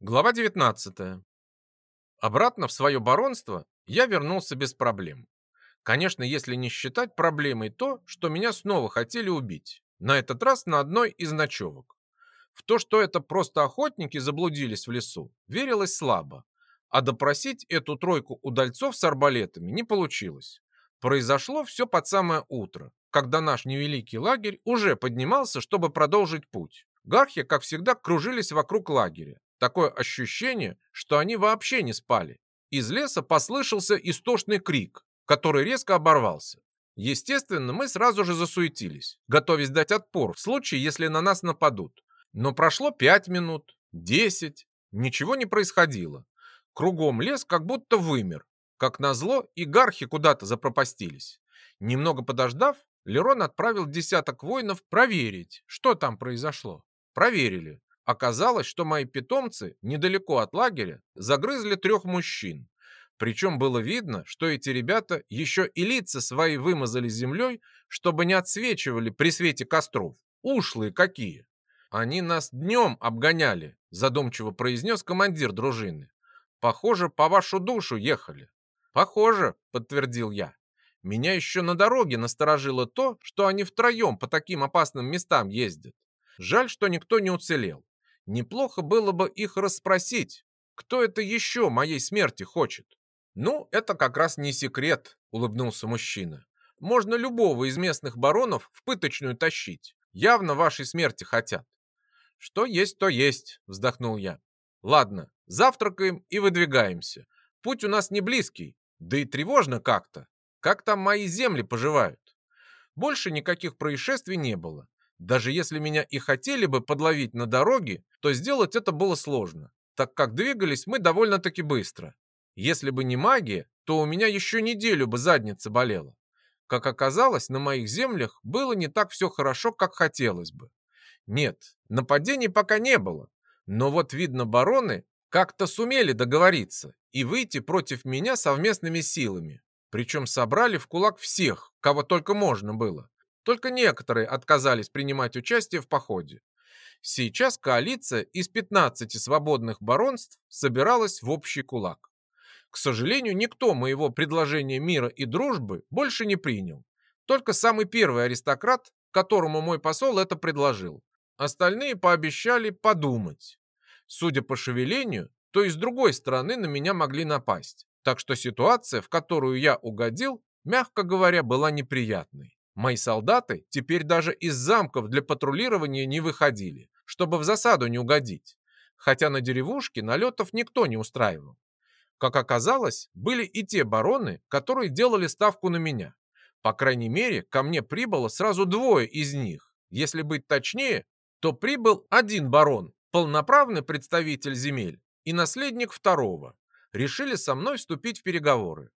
Глава 19. Обратно в свое баронство я вернулся без проблем. Конечно, если не считать проблемой то, что меня снова хотели убить. На этот раз на одной из ночевок. В то, что это просто охотники заблудились в лесу, верилось слабо. А допросить эту тройку удальцов с арбалетами не получилось. Произошло все под самое утро, когда наш невеликий лагерь уже поднимался, чтобы продолжить путь. Гархи, как всегда, кружились вокруг лагеря, Такое ощущение, что они вообще не спали. Из леса послышался истошный крик, который резко оборвался. Естественно, мы сразу же засуетились, готовясь дать отпор в случае, если на нас нападут. Но прошло пять минут, десять, ничего не происходило. Кругом лес как будто вымер. Как назло, и гархи куда-то запропастились. Немного подождав, Лерон отправил десяток воинов проверить, что там произошло. Проверили. Оказалось, что мои питомцы недалеко от лагеря загрызли трех мужчин. Причем было видно, что эти ребята еще и лица свои вымазали землей, чтобы не отсвечивали при свете костров. Ушлые какие! Они нас днем обгоняли, задумчиво произнес командир дружины. Похоже, по вашу душу ехали. Похоже, подтвердил я. Меня еще на дороге насторожило то, что они втроем по таким опасным местам ездят. Жаль, что никто не уцелел. Неплохо было бы их расспросить, кто это еще моей смерти хочет. Ну, это как раз не секрет, улыбнулся мужчина. Можно любого из местных баронов в пыточную тащить. Явно вашей смерти хотят. Что есть, то есть, вздохнул я. Ладно, завтракаем и выдвигаемся. Путь у нас не близкий, да и тревожно как-то. Как там мои земли поживают? Больше никаких происшествий не было. Даже если меня и хотели бы подловить на дороге, то сделать это было сложно, так как двигались мы довольно-таки быстро. Если бы не магия, то у меня еще неделю бы задница болела. Как оказалось, на моих землях было не так все хорошо, как хотелось бы. Нет, нападений пока не было. Но вот, видно, бароны как-то сумели договориться и выйти против меня совместными силами. Причем собрали в кулак всех, кого только можно было. Только некоторые отказались принимать участие в походе. Сейчас коалиция из 15 свободных баронств собиралась в общий кулак. К сожалению, никто моего предложения мира и дружбы больше не принял. Только самый первый аристократ, которому мой посол это предложил. Остальные пообещали подумать. Судя по шевелению, то и с другой стороны на меня могли напасть. Так что ситуация, в которую я угодил, мягко говоря, была неприятной. Мои солдаты теперь даже из замков для патрулирования не выходили, чтобы в засаду не угодить. Хотя на деревушке налетов никто не устраивал. Как оказалось, были и те бароны, которые делали ставку на меня. По крайней мере, ко мне прибыло сразу двое из них. Если быть точнее, то прибыл один барон, полноправный представитель земель, и наследник второго. Решили со мной вступить в переговоры.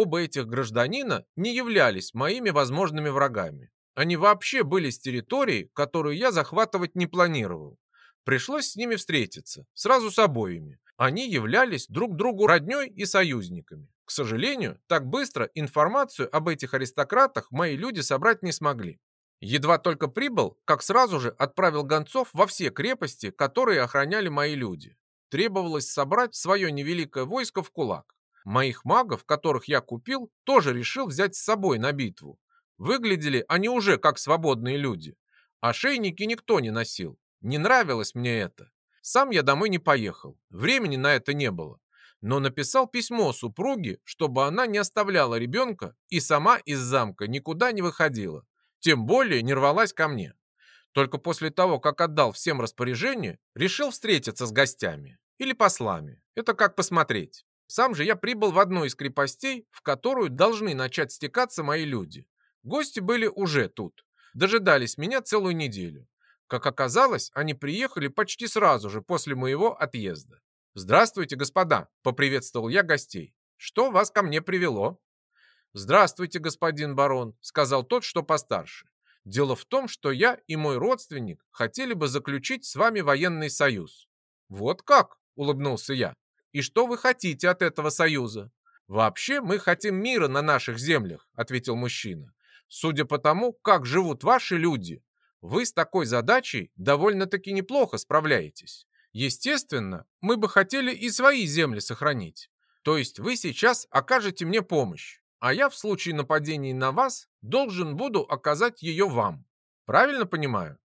Оба этих гражданина не являлись моими возможными врагами. Они вообще были с территории, которую я захватывать не планировал. Пришлось с ними встретиться, сразу с обоими. Они являлись друг другу роднёй и союзниками. К сожалению, так быстро информацию об этих аристократах мои люди собрать не смогли. Едва только прибыл, как сразу же отправил гонцов во все крепости, которые охраняли мои люди. Требовалось собрать свое невеликое войско в кулак. Моих магов, которых я купил, тоже решил взять с собой на битву. Выглядели они уже как свободные люди. Ошейники никто не носил. Не нравилось мне это. Сам я домой не поехал. Времени на это не было. Но написал письмо супруге, чтобы она не оставляла ребенка и сама из замка никуда не выходила. Тем более не рвалась ко мне. Только после того, как отдал всем распоряжение, решил встретиться с гостями. Или послами. Это как посмотреть. Сам же я прибыл в одну из крепостей, в которую должны начать стекаться мои люди. Гости были уже тут. Дожидались меня целую неделю. Как оказалось, они приехали почти сразу же после моего отъезда. «Здравствуйте, господа!» – поприветствовал я гостей. «Что вас ко мне привело?» «Здравствуйте, господин барон», – сказал тот, что постарше. «Дело в том, что я и мой родственник хотели бы заключить с вами военный союз». «Вот как?» – улыбнулся я. И что вы хотите от этого союза? Вообще мы хотим мира на наших землях, ответил мужчина. Судя по тому, как живут ваши люди, вы с такой задачей довольно-таки неплохо справляетесь. Естественно, мы бы хотели и свои земли сохранить. То есть вы сейчас окажете мне помощь, а я в случае нападения на вас должен буду оказать ее вам. Правильно понимаю?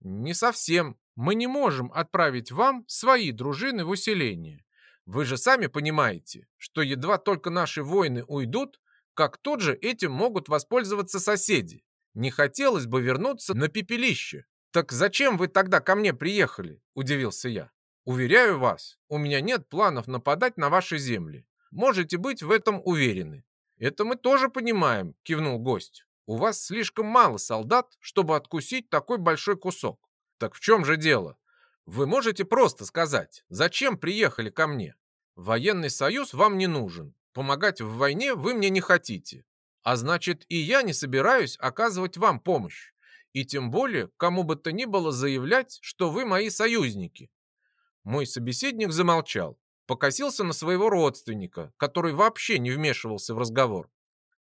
Не совсем. Мы не можем отправить вам свои дружины в усиление. Вы же сами понимаете, что едва только наши воины уйдут, как тут же этим могут воспользоваться соседи. Не хотелось бы вернуться на пепелище. Так зачем вы тогда ко мне приехали? Удивился я. Уверяю вас, у меня нет планов нападать на ваши земли. Можете быть в этом уверены. Это мы тоже понимаем, кивнул гость. У вас слишком мало солдат, чтобы откусить такой большой кусок. Так в чем же дело? Вы можете просто сказать, зачем приехали ко мне? Военный союз вам не нужен. Помогать в войне вы мне не хотите. А значит, и я не собираюсь оказывать вам помощь. И тем более, кому бы то ни было заявлять, что вы мои союзники. Мой собеседник замолчал, покосился на своего родственника, который вообще не вмешивался в разговор.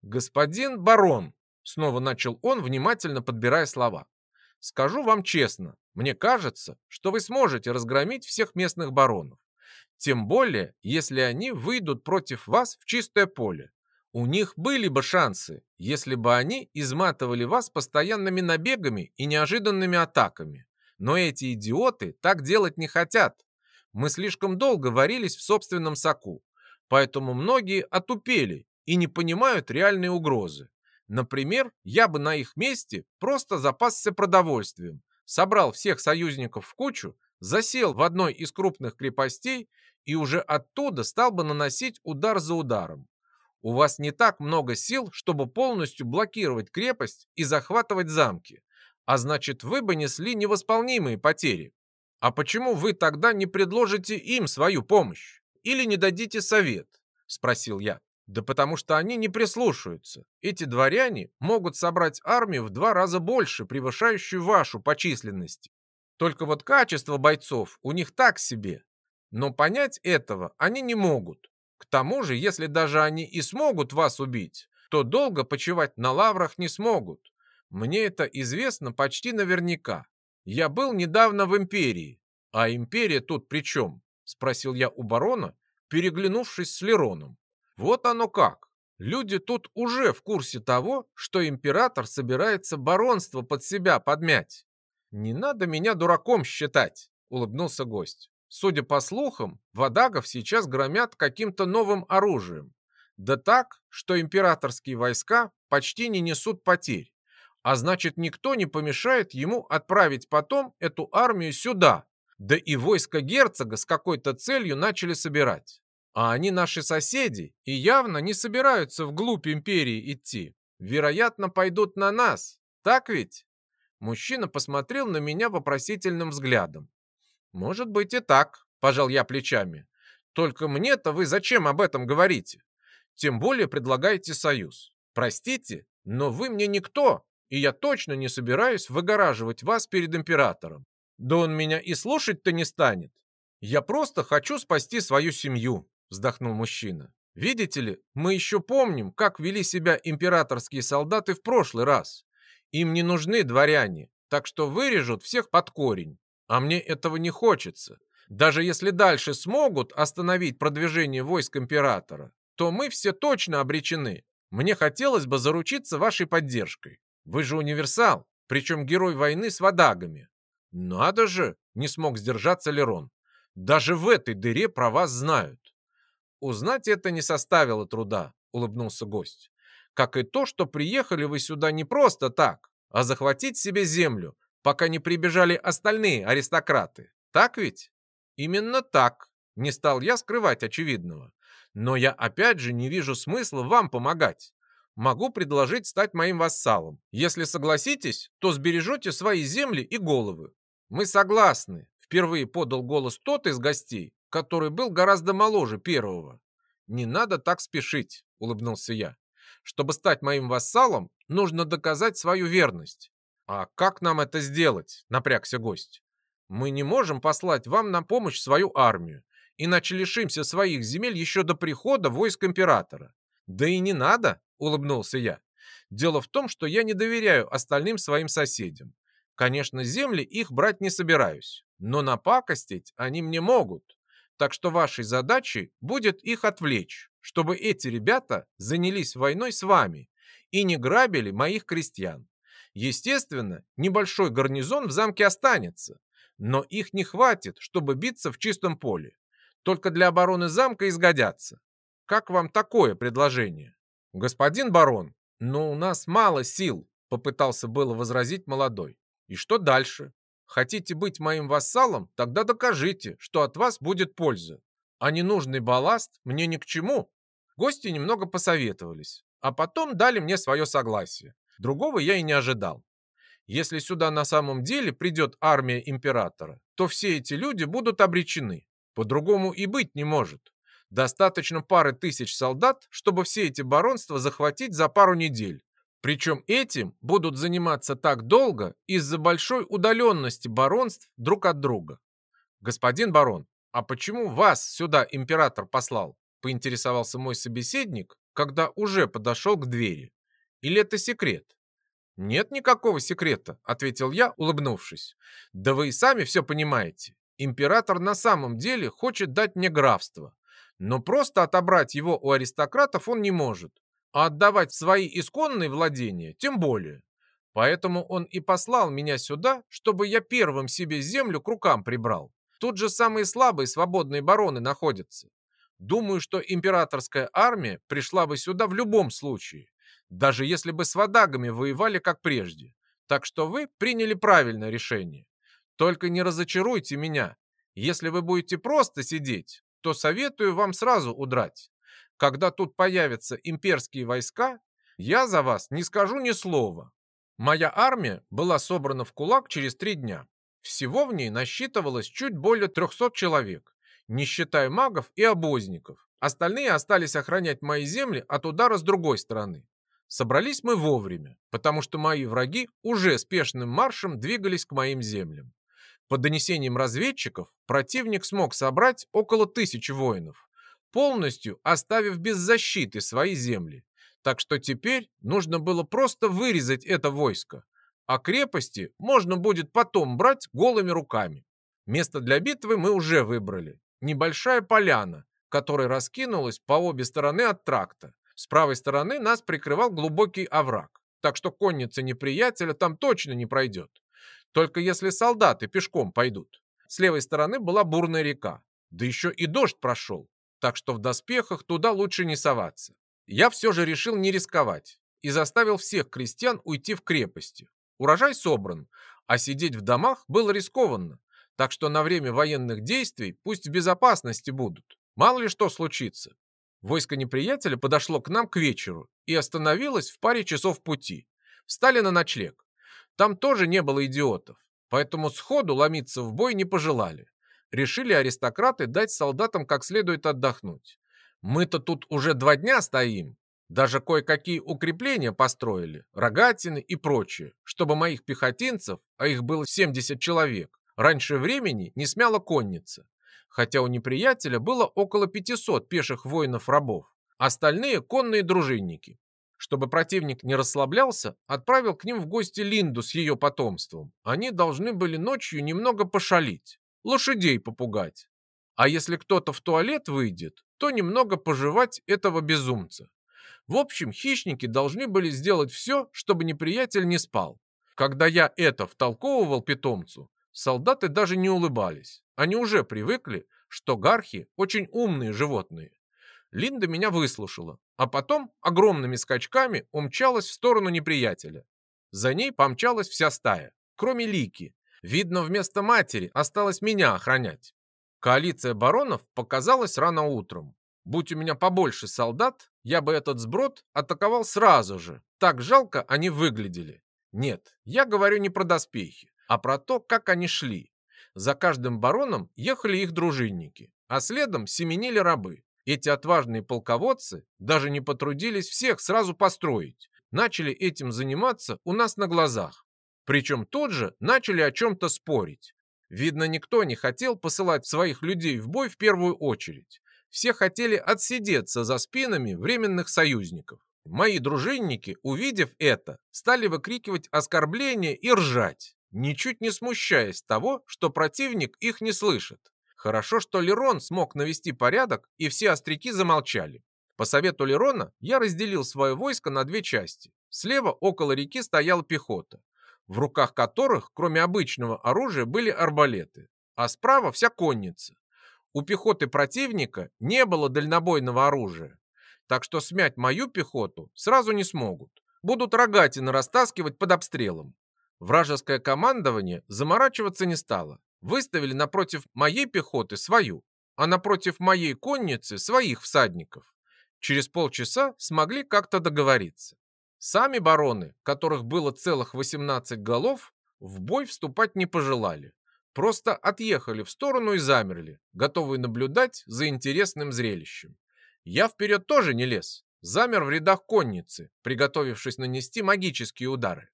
«Господин барон», — снова начал он, внимательно подбирая слова, «скажу вам честно, мне кажется, что вы сможете разгромить всех местных баронов. Тем более, если они выйдут против вас в чистое поле. У них были бы шансы, если бы они изматывали вас постоянными набегами и неожиданными атаками. Но эти идиоты так делать не хотят. Мы слишком долго варились в собственном соку, поэтому многие отупели и не понимают реальной угрозы. Например, я бы на их месте просто запасся продовольствием, собрал всех союзников в кучу, засел в одной из крупных крепостей и уже оттуда стал бы наносить удар за ударом. У вас не так много сил, чтобы полностью блокировать крепость и захватывать замки, а значит вы бы несли невосполнимые потери. А почему вы тогда не предложите им свою помощь? Или не дадите совет? Спросил я. Да потому что они не прислушаются. Эти дворяне могут собрать армию в два раза больше, превышающую вашу по численности. Только вот качество бойцов у них так себе. Но понять этого они не могут. К тому же, если даже они и смогут вас убить, то долго почивать на лаврах не смогут. Мне это известно почти наверняка. Я был недавно в Империи. А Империя тут при чем? Спросил я у барона, переглянувшись с Лероном. Вот оно как. Люди тут уже в курсе того, что император собирается баронство под себя подмять. Не надо меня дураком считать, улыбнулся гость. Судя по слухам, водагов сейчас громят каким-то новым оружием. Да так, что императорские войска почти не несут потерь. А значит, никто не помешает ему отправить потом эту армию сюда. Да и войско герцога с какой-то целью начали собирать. А они наши соседи и явно не собираются вглубь империи идти. Вероятно, пойдут на нас. Так ведь? Мужчина посмотрел на меня вопросительным взглядом. Может быть и так, пожал я плечами. Только мне-то вы зачем об этом говорите? Тем более предлагаете союз. Простите, но вы мне никто, и я точно не собираюсь выгораживать вас перед императором. Да он меня и слушать-то не станет. Я просто хочу спасти свою семью вздохнул мужчина. Видите ли, мы еще помним, как вели себя императорские солдаты в прошлый раз. Им не нужны дворяне, так что вырежут всех под корень. А мне этого не хочется. Даже если дальше смогут остановить продвижение войск императора, то мы все точно обречены. Мне хотелось бы заручиться вашей поддержкой. Вы же универсал, причем герой войны с водагами. Надо же, не смог сдержаться Лерон. Даже в этой дыре про вас знают. Узнать это не составило труда, улыбнулся гость. Как и то, что приехали вы сюда не просто так, а захватить себе землю, пока не прибежали остальные аристократы. Так ведь? Именно так. Не стал я скрывать очевидного. Но я опять же не вижу смысла вам помогать. Могу предложить стать моим вассалом. Если согласитесь, то сбережете свои земли и головы. Мы согласны. Впервые подал голос тот из гостей, который был гораздо моложе первого. «Не надо так спешить», — улыбнулся я. «Чтобы стать моим вассалом, нужно доказать свою верность». «А как нам это сделать?» — напрягся гость. «Мы не можем послать вам на помощь свою армию, иначе лишимся своих земель еще до прихода войск императора». «Да и не надо», — улыбнулся я. «Дело в том, что я не доверяю остальным своим соседям. Конечно, земли их брать не собираюсь. но напакостить они мне могут. Так что вашей задачей будет их отвлечь, чтобы эти ребята занялись войной с вами и не грабили моих крестьян. Естественно, небольшой гарнизон в замке останется, но их не хватит, чтобы биться в чистом поле. Только для обороны замка изгодятся. Как вам такое предложение? Господин барон, но у нас мало сил, попытался было возразить молодой. И что дальше? Хотите быть моим вассалом? Тогда докажите, что от вас будет польза. А ненужный балласт мне ни к чему. Гости немного посоветовались, а потом дали мне свое согласие. Другого я и не ожидал. Если сюда на самом деле придет армия императора, то все эти люди будут обречены. По-другому и быть не может. Достаточно пары тысяч солдат, чтобы все эти баронства захватить за пару недель. Причем этим будут заниматься так долго из-за большой удаленности баронств друг от друга. Господин барон, а почему вас сюда император послал? Поинтересовался мой собеседник, когда уже подошел к двери. Или это секрет? «Нет никакого секрета», — ответил я, улыбнувшись. «Да вы и сами все понимаете. Император на самом деле хочет дать мне графство. Но просто отобрать его у аристократов он не может. А отдавать свои исконные владения тем более. Поэтому он и послал меня сюда, чтобы я первым себе землю к рукам прибрал. Тут же самые слабые свободные бароны находятся. Думаю, что императорская армия пришла бы сюда в любом случае даже если бы с водагами воевали как прежде. Так что вы приняли правильное решение. Только не разочаруйте меня. Если вы будете просто сидеть, то советую вам сразу удрать. Когда тут появятся имперские войска, я за вас не скажу ни слова. Моя армия была собрана в кулак через три дня. Всего в ней насчитывалось чуть более 300 человек, не считая магов и обозников. Остальные остались охранять мои земли от удара с другой стороны. Собрались мы вовремя, потому что мои враги уже спешным маршем двигались к моим землям. По донесениям разведчиков, противник смог собрать около тысячи воинов, полностью оставив без защиты свои земли. Так что теперь нужно было просто вырезать это войско, а крепости можно будет потом брать голыми руками. Место для битвы мы уже выбрали. Небольшая поляна, которая раскинулась по обе стороны от тракта. С правой стороны нас прикрывал глубокий овраг, так что конница неприятеля там точно не пройдет. Только если солдаты пешком пойдут. С левой стороны была бурная река, да еще и дождь прошел, так что в доспехах туда лучше не соваться. Я все же решил не рисковать и заставил всех крестьян уйти в крепости. Урожай собран, а сидеть в домах было рискованно, так что на время военных действий пусть в безопасности будут. Мало ли что случится. Войско неприятеля подошло к нам к вечеру и остановилось в паре часов пути. Встали на ночлег. Там тоже не было идиотов, поэтому сходу ломиться в бой не пожелали. Решили аристократы дать солдатам как следует отдохнуть. Мы-то тут уже два дня стоим. Даже кое-какие укрепления построили, рогатины и прочее, чтобы моих пехотинцев, а их было 70 человек, раньше времени не смяла конница хотя у неприятеля было около 500 пеших воинов-рабов, остальные конные дружинники. Чтобы противник не расслаблялся, отправил к ним в гости Линду с ее потомством. Они должны были ночью немного пошалить, лошадей попугать. А если кто-то в туалет выйдет, то немного пожевать этого безумца. В общем, хищники должны были сделать все, чтобы неприятель не спал. Когда я это втолковывал питомцу, солдаты даже не улыбались. Они уже привыкли, что гархи очень умные животные. Линда меня выслушала, а потом огромными скачками умчалась в сторону неприятеля. За ней помчалась вся стая, кроме Лики. Видно, вместо матери осталось меня охранять. Коалиция баронов показалась рано утром. Будь у меня побольше солдат, я бы этот сброд атаковал сразу же. Так жалко они выглядели. Нет, я говорю не про доспехи, а про то, как они шли. За каждым бароном ехали их дружинники, а следом семенили рабы. Эти отважные полководцы даже не потрудились всех сразу построить. Начали этим заниматься у нас на глазах. Причем тут же начали о чем-то спорить. Видно, никто не хотел посылать своих людей в бой в первую очередь. Все хотели отсидеться за спинами временных союзников. Мои дружинники, увидев это, стали выкрикивать оскорбления и ржать. ничуть не смущаясь того, что противник их не слышит. Хорошо, что Лерон смог навести порядок, и все остряки замолчали. По совету Лерона я разделил свое войско на две части. Слева около реки стояла пехота, в руках которых, кроме обычного оружия, были арбалеты, а справа вся конница. У пехоты противника не было дальнобойного оружия, так что смять мою пехоту сразу не смогут. Будут рогатины растаскивать под обстрелом. Вражеское командование заморачиваться не стало. Выставили напротив моей пехоты свою, а напротив моей конницы своих всадников. Через полчаса смогли как-то договориться. Сами бароны, которых было целых 18 голов, в бой вступать не пожелали. Просто отъехали в сторону и замерли, готовые наблюдать за интересным зрелищем. Я вперед тоже не лез, замер в рядах конницы, приготовившись нанести магические удары.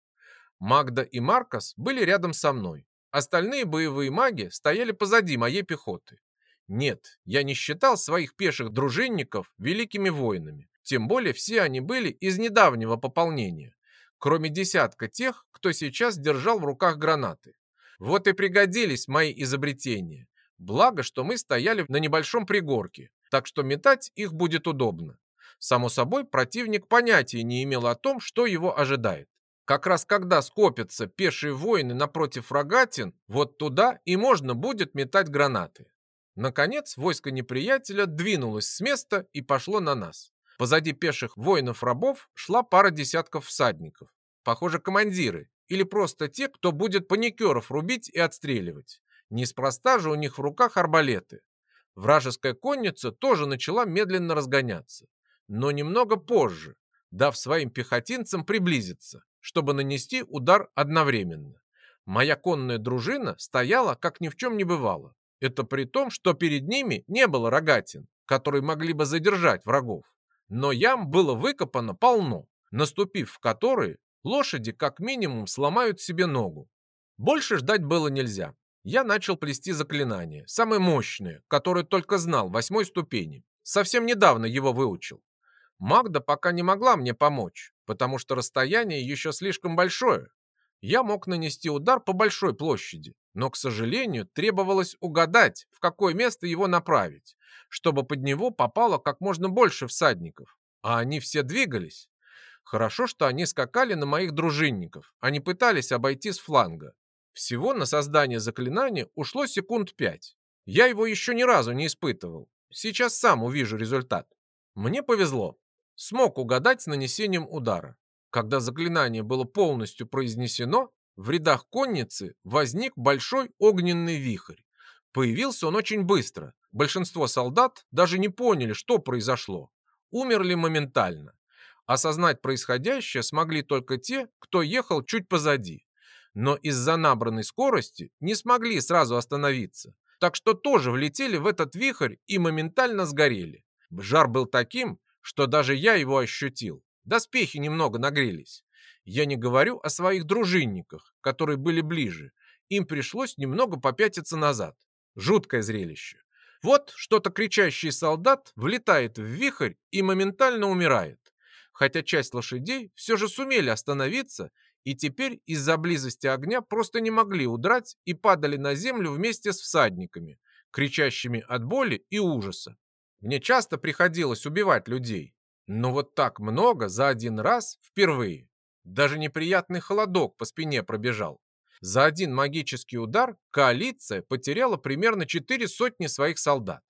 Магда и Маркос были рядом со мной. Остальные боевые маги стояли позади моей пехоты. Нет, я не считал своих пеших дружинников великими воинами. Тем более все они были из недавнего пополнения, кроме десятка тех, кто сейчас держал в руках гранаты. Вот и пригодились мои изобретения. Благо, что мы стояли на небольшом пригорке, так что метать их будет удобно. Само собой, противник понятия не имел о том, что его ожидает. Как раз когда скопятся пешие воины напротив рогатин, вот туда и можно будет метать гранаты. Наконец, войско неприятеля двинулось с места и пошло на нас. Позади пеших воинов-рабов шла пара десятков всадников. Похоже, командиры, или просто те, кто будет паникеров рубить и отстреливать. Неспроста же у них в руках арбалеты. Вражеская конница тоже начала медленно разгоняться. Но немного позже, дав своим пехотинцам приблизиться, чтобы нанести удар одновременно. Моя конная дружина стояла, как ни в чем не бывало. Это при том, что перед ними не было рогатин, которые могли бы задержать врагов. Но ям было выкопано полно, наступив в которые лошади как минимум сломают себе ногу. Больше ждать было нельзя. Я начал плести заклинание, самое мощное, которое только знал, восьмой ступени. Совсем недавно его выучил. Магда пока не могла мне помочь, потому что расстояние еще слишком большое. Я мог нанести удар по большой площади, но, к сожалению, требовалось угадать, в какое место его направить, чтобы под него попало как можно больше всадников. А они все двигались. Хорошо, что они скакали на моих дружинников, они пытались обойти с фланга. Всего на создание заклинания ушло секунд пять. Я его еще ни разу не испытывал. Сейчас сам увижу результат. Мне повезло. Смог угадать с нанесением удара. Когда заклинание было полностью произнесено, в рядах конницы возник большой огненный вихрь. Появился он очень быстро. Большинство солдат даже не поняли, что произошло. Умерли моментально. Осознать происходящее смогли только те, кто ехал чуть позади. Но из-за набранной скорости не смогли сразу остановиться. Так что тоже влетели в этот вихрь и моментально сгорели. Жар был таким, что даже я его ощутил. Доспехи немного нагрелись. Я не говорю о своих дружинниках, которые были ближе. Им пришлось немного попятиться назад. Жуткое зрелище. Вот что-то кричащий солдат влетает в вихрь и моментально умирает. Хотя часть лошадей все же сумели остановиться и теперь из-за близости огня просто не могли удрать и падали на землю вместе с всадниками, кричащими от боли и ужаса. Мне часто приходилось убивать людей, но вот так много за один раз впервые. Даже неприятный холодок по спине пробежал. За один магический удар коалиция потеряла примерно четыре сотни своих солдат.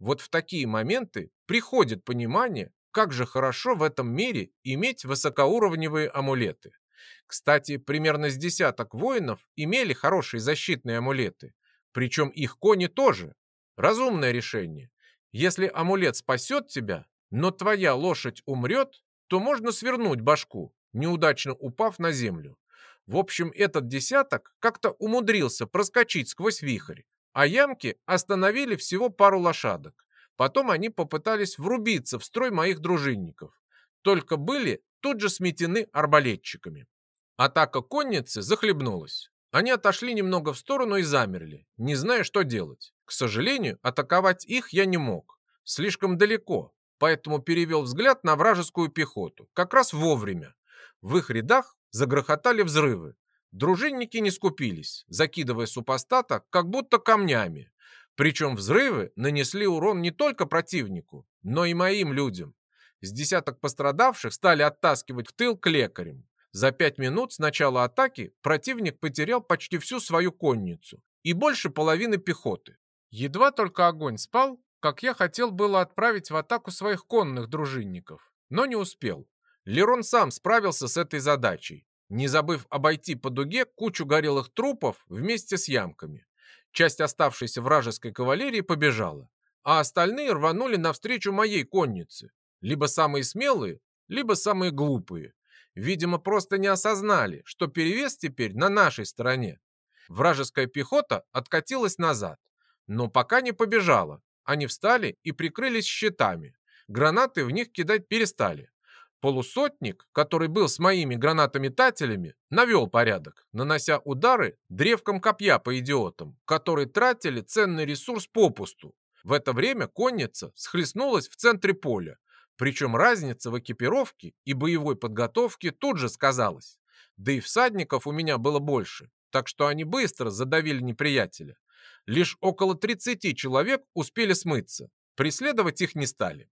Вот в такие моменты приходит понимание, как же хорошо в этом мире иметь высокоуровневые амулеты. Кстати, примерно с десяток воинов имели хорошие защитные амулеты, причем их кони тоже. Разумное решение. Если амулет спасет тебя, но твоя лошадь умрет, то можно свернуть башку, неудачно упав на землю. В общем, этот десяток как-то умудрился проскочить сквозь вихрь, а ямки остановили всего пару лошадок. Потом они попытались врубиться в строй моих дружинников, только были тут же сметены арбалетчиками. Атака конницы захлебнулась. Они отошли немного в сторону и замерли, не зная, что делать. К сожалению, атаковать их я не мог. Слишком далеко, поэтому перевел взгляд на вражескую пехоту, как раз вовремя. В их рядах загрохотали взрывы. Дружинники не скупились, закидывая супостата как будто камнями. Причем взрывы нанесли урон не только противнику, но и моим людям. С десяток пострадавших стали оттаскивать в тыл к лекарям. За пять минут с начала атаки противник потерял почти всю свою конницу и больше половины пехоты. Едва только огонь спал, как я хотел было отправить в атаку своих конных дружинников, но не успел. Лерон сам справился с этой задачей, не забыв обойти по дуге кучу горелых трупов вместе с ямками. Часть оставшейся вражеской кавалерии побежала, а остальные рванули навстречу моей коннице. Либо самые смелые, либо самые глупые. Видимо, просто не осознали, что перевес теперь на нашей стороне. Вражеская пехота откатилась назад, но пока не побежала. Они встали и прикрылись щитами. Гранаты в них кидать перестали. Полусотник, который был с моими гранатометателями, навел порядок, нанося удары древком копья по идиотам, которые тратили ценный ресурс попусту. В это время конница схлестнулась в центре поля, причем разница в экипировке и боевой подготовке тут же сказалась. Да и всадников у меня было больше, так что они быстро задавили неприятеля. Лишь около 30 человек успели смыться, преследовать их не стали.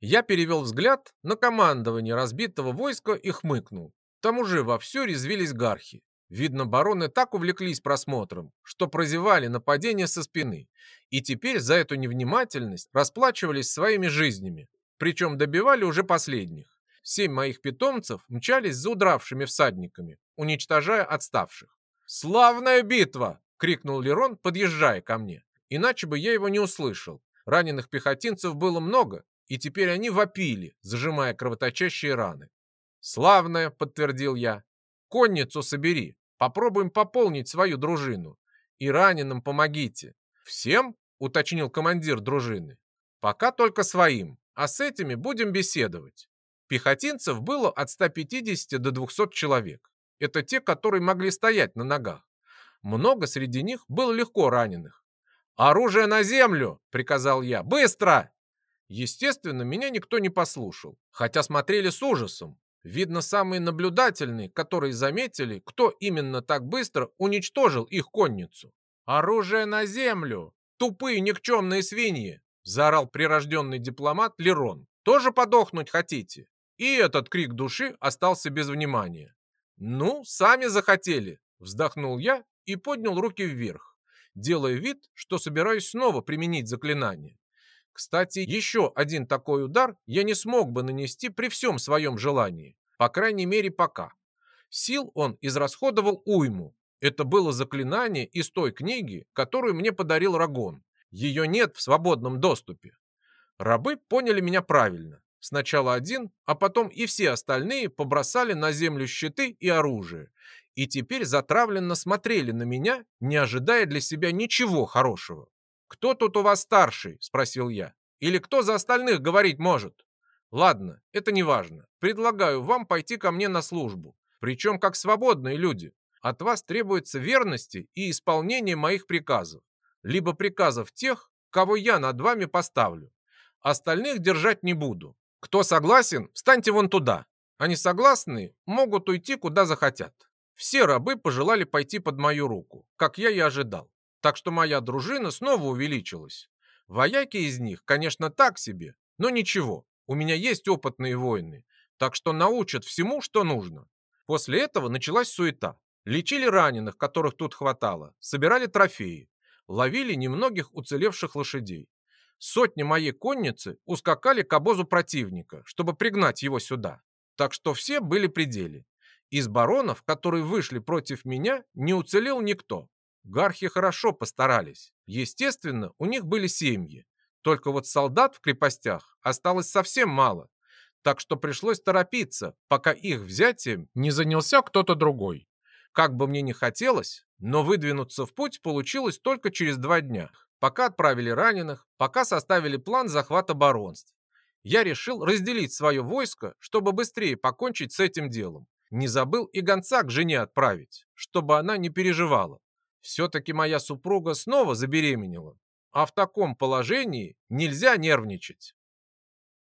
Я перевел взгляд на командование разбитого войска и хмыкнул. Там уже вовсю резвились гархи. Видно, бароны так увлеклись просмотром, что прозевали нападение со спины, и теперь за эту невнимательность расплачивались своими жизнями, причем добивали уже последних. Семь моих питомцев мчались за удравшими всадниками, уничтожая отставших. «Славная битва!» — крикнул Лерон, подъезжая ко мне. Иначе бы я его не услышал. Раненых пехотинцев было много, и теперь они вопили, зажимая кровоточащие раны. «Славная!» — подтвердил я. «Конницу собери, попробуем пополнить свою дружину. И раненым помогите». «Всем?» — уточнил командир дружины. «Пока только своим, а с этими будем беседовать». Пехотинцев было от 150 до 200 человек. Это те, которые могли стоять на ногах. Много среди них было легко раненых. «Оружие на землю!» — приказал я. «Быстро!» Естественно, меня никто не послушал, хотя смотрели с ужасом. Видно, самые наблюдательные, которые заметили, кто именно так быстро уничтожил их конницу. «Оружие на землю! Тупые никчемные свиньи!» заорал прирожденный дипломат Лерон. «Тоже подохнуть хотите?» И этот крик души остался без внимания. «Ну, сами захотели!» вздохнул я и поднял руки вверх, делая вид, что собираюсь снова применить заклинание. Кстати, еще один такой удар я не смог бы нанести при всем своем желании, по крайней мере пока. Сил он израсходовал уйму. Это было заклинание из той книги, которую мне подарил Рагон. Ее нет в свободном доступе. Рабы поняли меня правильно. Сначала один, а потом и все остальные побросали на землю щиты и оружие. И теперь затравленно смотрели на меня, не ожидая для себя ничего хорошего. «Кто тут у вас старший?» – спросил я. «Или кто за остальных говорить может?» «Ладно, это не важно. Предлагаю вам пойти ко мне на службу. Причем как свободные люди. От вас требуется верности и исполнение моих приказов. Либо приказов тех, кого я над вами поставлю. Остальных держать не буду. Кто согласен, встаньте вон туда. Они согласны, могут уйти куда захотят. Все рабы пожелали пойти под мою руку, как я и ожидал так что моя дружина снова увеличилась. Вояки из них, конечно, так себе, но ничего, у меня есть опытные воины, так что научат всему, что нужно. После этого началась суета. Лечили раненых, которых тут хватало, собирали трофеи, ловили немногих уцелевших лошадей. Сотни моей конницы ускакали к обозу противника, чтобы пригнать его сюда. Так что все были при деле. Из баронов, которые вышли против меня, не уцелел никто. Гархи хорошо постарались. Естественно, у них были семьи. Только вот солдат в крепостях осталось совсем мало. Так что пришлось торопиться, пока их взятием не занялся кто-то другой. Как бы мне ни хотелось, но выдвинуться в путь получилось только через два дня. Пока отправили раненых, пока составили план захвата баронств. Я решил разделить свое войско, чтобы быстрее покончить с этим делом. Не забыл и гонца к жене отправить, чтобы она не переживала. Все-таки моя супруга снова забеременела. А в таком положении нельзя нервничать.